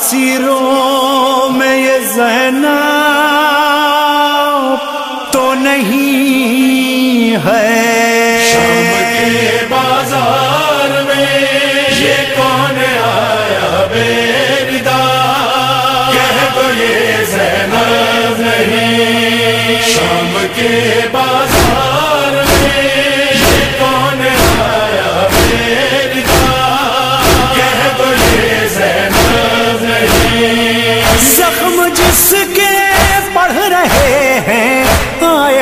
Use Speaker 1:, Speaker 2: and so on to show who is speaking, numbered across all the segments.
Speaker 1: اسیروں میں یہ زہنا تو نہیں ہے۔
Speaker 2: شام کے بازار میں یہ کون آیا بے کہہ تو یہ نہیں۔ شام کے بازار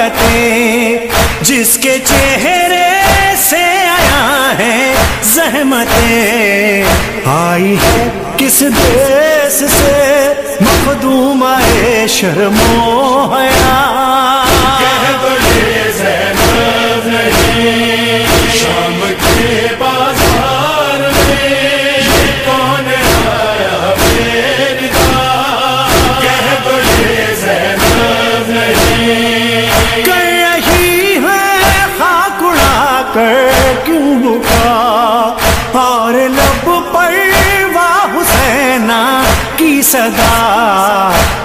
Speaker 1: آیتیں جس کے چہرے سے آیا ہے زحمتیں۔ آئی ہے کس دیس سے مخدوم آئے شرم و حیا۔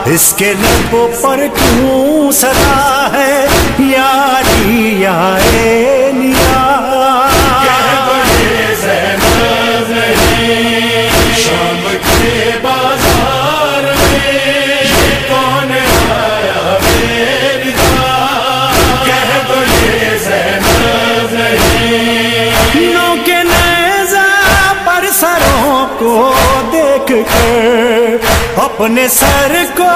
Speaker 1: اس کے لب پر کیوں صدا ہے یاری یا
Speaker 2: کے
Speaker 1: پر کو دیکھ کر اپنے سر کو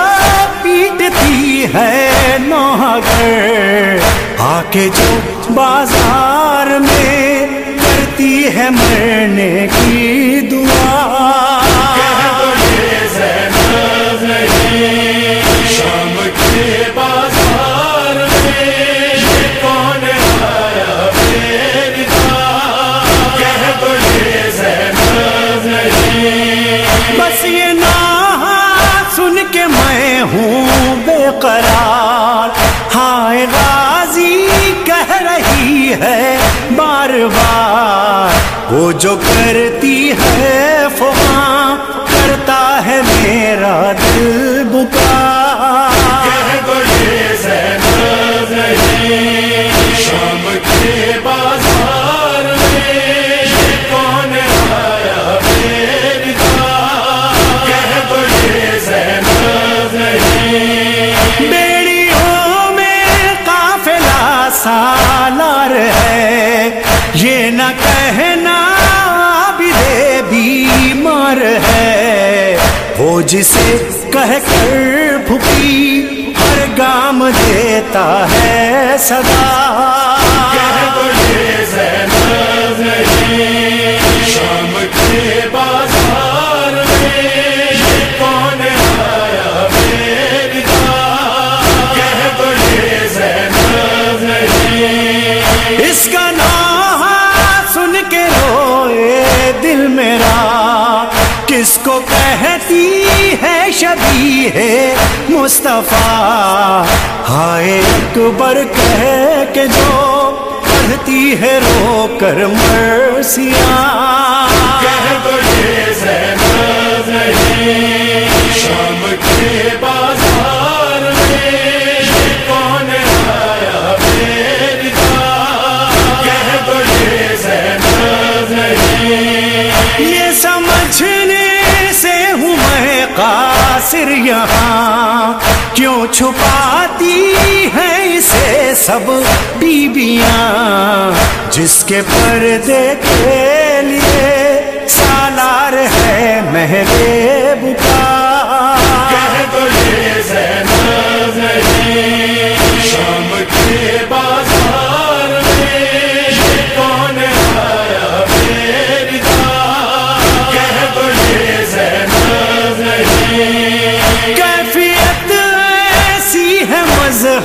Speaker 1: پیٹتی ہے نوگر آ کے جو بازار میں کرتی ہے مرنے کی دور رہی ہے بار بار وہ جو کرتی ہے
Speaker 2: یہ
Speaker 1: نہ کہنا بھی بیمار ہے۔ وہ جسے کہہ کر بھوکی ہر گام دیتا ہے صدا۔
Speaker 2: شام کے
Speaker 1: بعد کو کہتی ہے شبی ہے مصطفیٰ۔ ہائے اکبر کہہ کے جو پڑھتی ہے رو کر مرسیاں
Speaker 2: کہہ تو یہ زینب شام کے
Speaker 1: بعد قاصر یہاں کیوں چھپاتی ہیں اسے سب بیبیاں جس کے پردے کے لیے سالار ہے محرے بکا
Speaker 2: کہہ تو یہ زینب شام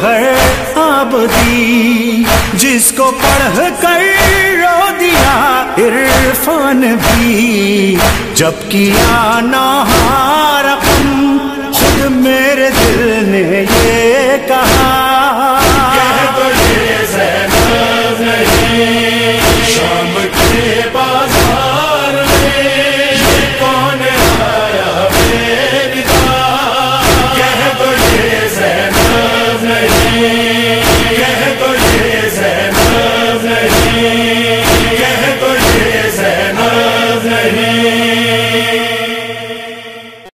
Speaker 2: ہے آبدی
Speaker 1: جس کو پڑھ کر رو دیا عرفان بھی جب کیا نہ